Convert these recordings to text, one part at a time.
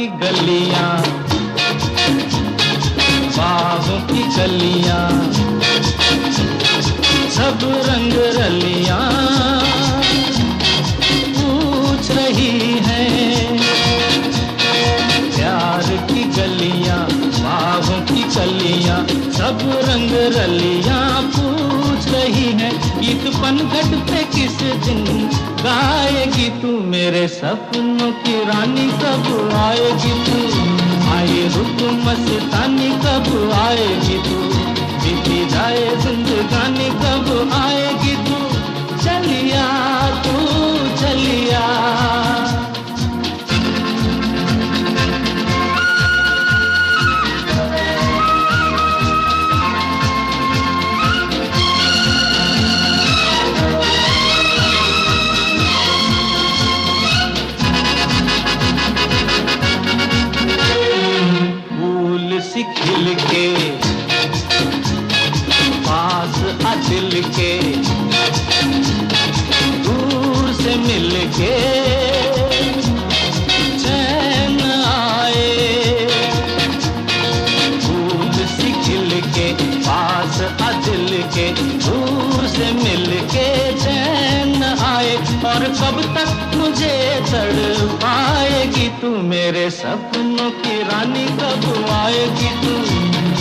की गलियाँ बाहों की कलियाँ सब रंग रलियाँ पूछ रही है। प्यार की गलियाँ बाहों की कलियाँ सब रंग रलियाँ पूछ रही है। गीत पनघट पे किस दिन गाएगी तू मेरे सपनों की रानी? कब आएगी तू? आए रुक मस्तानी, कब आएगी तू? बीती जाए जिंदगानी, कब आ दिल के दूर से मिल के दूर से चैन आए। और कब तक मुझे तड़ पाएगी तू मेरे सपनों की रानी, कब आएगी तू?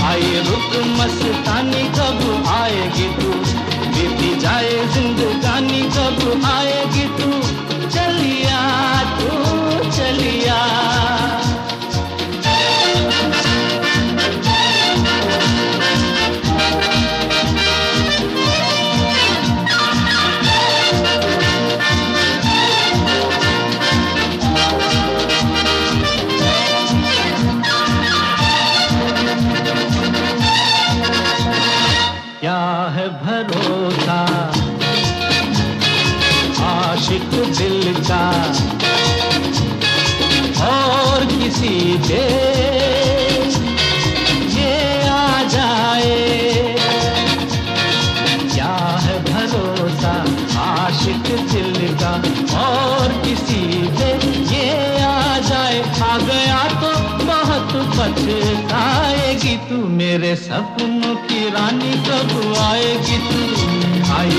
आई रुक मस्तानी कब आशिक दिल का और किसी पे ये आ जाए। क्या है भरोसा आशिक दिल का और किसी पे ये आ जाए। आ गया तो बहुत पछताएगी तू मेरे सपनों की रानी। कब आएगी तू? रुक